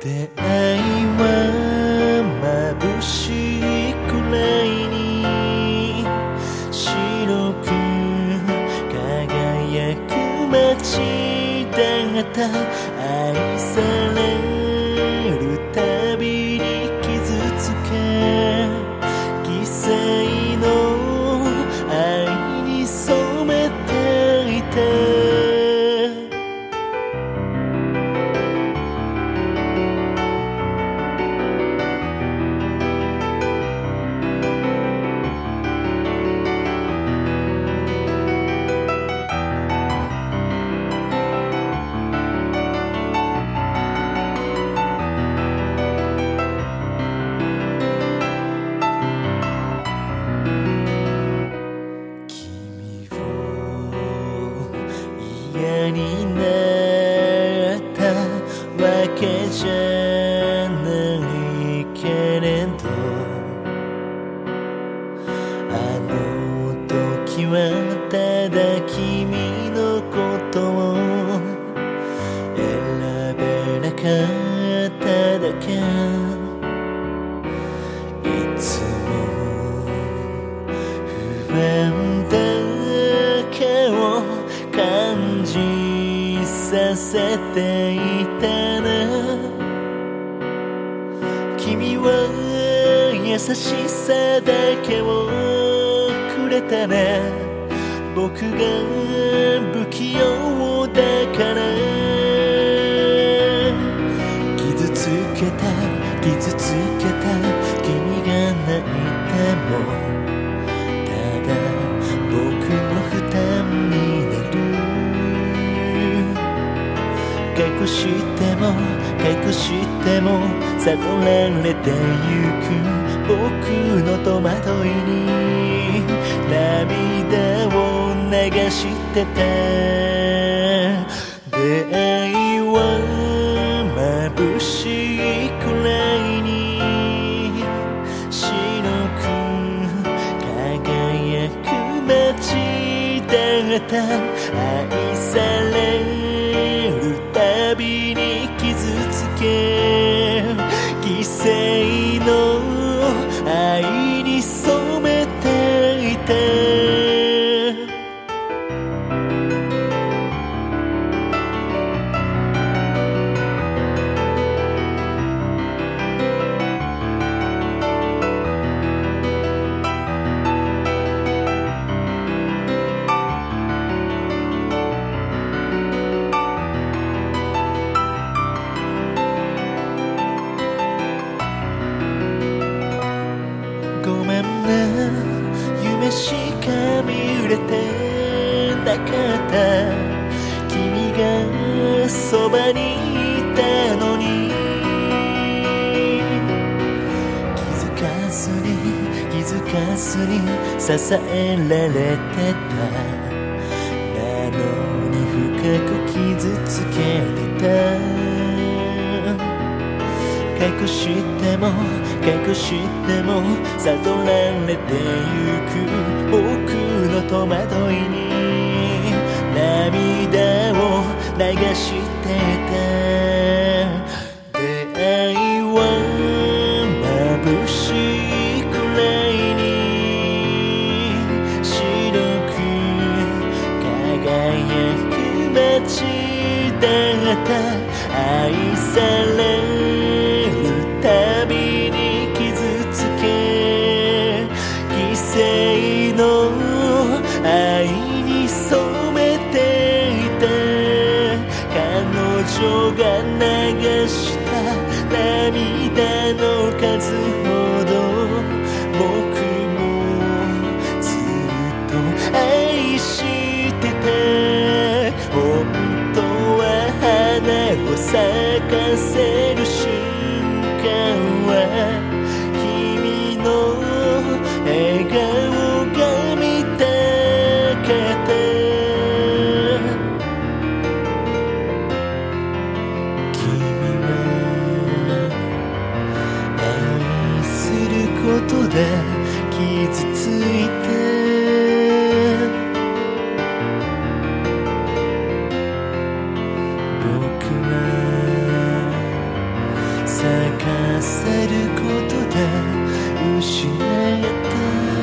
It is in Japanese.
出会いは眩しいくらいに白く輝く街だった。愛されになった。わけじゃないけれど。あの時はただ君のことを選べなかっただけ。いつも不安させていたな。君は優しさだけをくれたね僕が不器用だから。傷つけた傷つけた。しても悟られてゆく僕の戸惑いに涙を流してた出会いは眩しいくらいに白く輝く街だった。愛されるたしか見れてなかった君がそばにいたのに。気づかずに気づかずに支えられてた。なのに深く傷つけてた。隠しても隠しても悟られてゆく僕の戸惑いに。女が流した涙の数ほど僕もずっと愛してた本当は花を咲かせるで傷ついて。僕は咲かせることで失った。